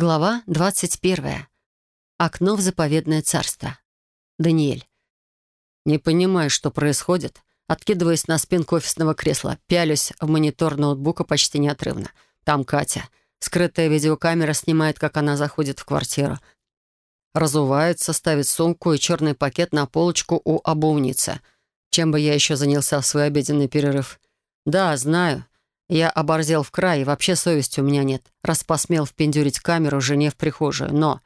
Глава 21. Окно в заповедное царство. Даниэль. Не понимаю, что происходит. Откидываясь на спинку офисного кресла, пялюсь в монитор ноутбука почти неотрывно. Там Катя. Скрытая видеокамера снимает, как она заходит в квартиру. Разувается, ставит сумку и черный пакет на полочку у обувницы. Чем бы я еще занялся в свой обеденный перерыв? Да, знаю. Я оборзел в край, и вообще совести у меня нет, раз посмел впендюрить камеру жене в прихожую. Но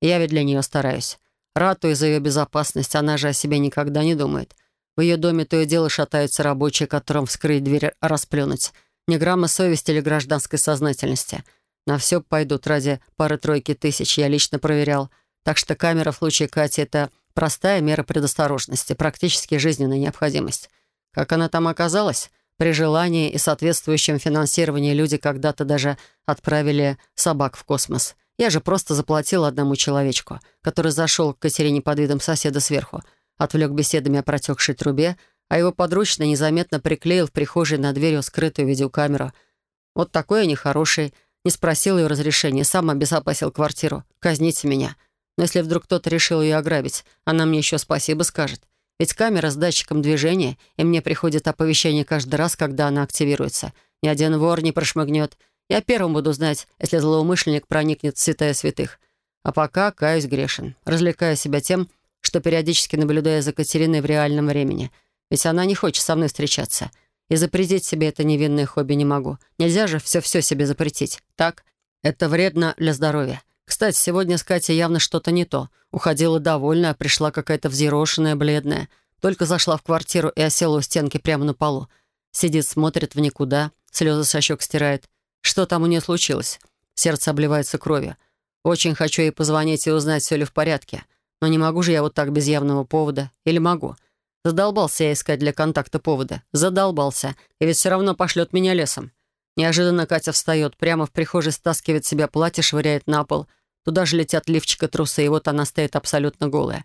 я ведь для нее стараюсь. Ратую за ее безопасность, она же о себе никогда не думает. В ее доме то и дело шатаются рабочие, которым вскрыть дверь расплюнуть. Ни грамма совести или гражданской сознательности. На все пойдут ради пары-тройки тысяч, я лично проверял. Так что камера в случае Кати — это простая мера предосторожности, практически жизненная необходимость. Как она там оказалась? При желании и соответствующем финансировании люди когда-то даже отправили собак в космос. Я же просто заплатил одному человечку, который зашел к Катерине под видом соседа сверху, отвлек беседами о протекшей трубе, а его подручно незаметно приклеил в прихожей на дверью скрытую видеокамеру. Вот такой я нехороший. Не спросил ее разрешения, сам обезопасил квартиру. Казните меня. Но если вдруг кто-то решил ее ограбить, она мне еще спасибо скажет. Ведь камера с датчиком движения, и мне приходит оповещение каждый раз, когда она активируется. Ни один вор не прошмыгнет. Я первым буду знать, если злоумышленник проникнет в святая святых. А пока каюсь грешен, развлекая себя тем, что периодически наблюдаю за Катериной в реальном времени. Ведь она не хочет со мной встречаться. И запретить себе это невинное хобби не могу. Нельзя же все-все себе запретить. Так? Это вредно для здоровья. Кстати, сегодня с Катей явно что-то не то. Уходила довольная, пришла какая-то взъерошенная, бледная. Только зашла в квартиру и осела у стенки прямо на полу. Сидит, смотрит в никуда, слезы со щек стирает. Что там у нее случилось? Сердце обливается кровью. Очень хочу ей позвонить и узнать, все ли в порядке. Но не могу же я вот так без явного повода. Или могу? Задолбался я искать для контакта повода. Задолбался. И ведь все равно пошлет меня лесом. Неожиданно Катя встает, прямо в прихожей стаскивает себя платье, швыряет на пол — Туда же летят лифчика трусы, и вот она стоит абсолютно голая.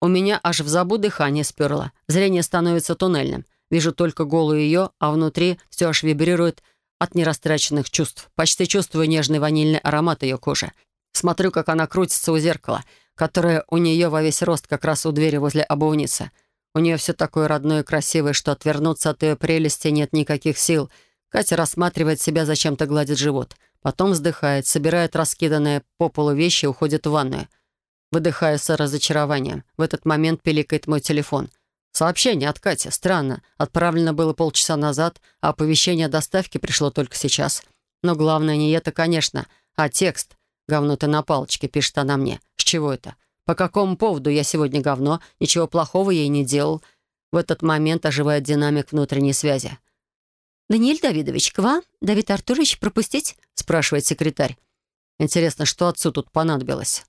У меня аж в забу дыхание сперло. Зрение становится туннельным. Вижу только голую ее, а внутри все аж вибрирует от нерастраченных чувств. Почти чувствую нежный ванильный аромат ее кожи. Смотрю, как она крутится у зеркала, которое у нее во весь рост как раз у двери возле обувницы. У нее все такое родное и красивое, что отвернуться от ее прелести нет никаких сил. Катя рассматривает себя, зачем-то гладит живот — Потом вздыхает, собирает раскиданные по полу вещи и уходит в ванную. Выдыхаю с разочарованием. В этот момент пиликает мой телефон. Сообщение от Кати. Странно. Отправлено было полчаса назад, а оповещение о доставке пришло только сейчас. Но главное не это, конечно, а текст. «Говно ты на палочке», — пишет она мне. «С чего это? По какому поводу я сегодня говно? Ничего плохого ей не делал». В этот момент оживает динамик внутренней связи. «Даниэль Давидович, к вам? Давид Артурович, пропустить?» спрашивает секретарь. Интересно, что отцу тут понадобилось?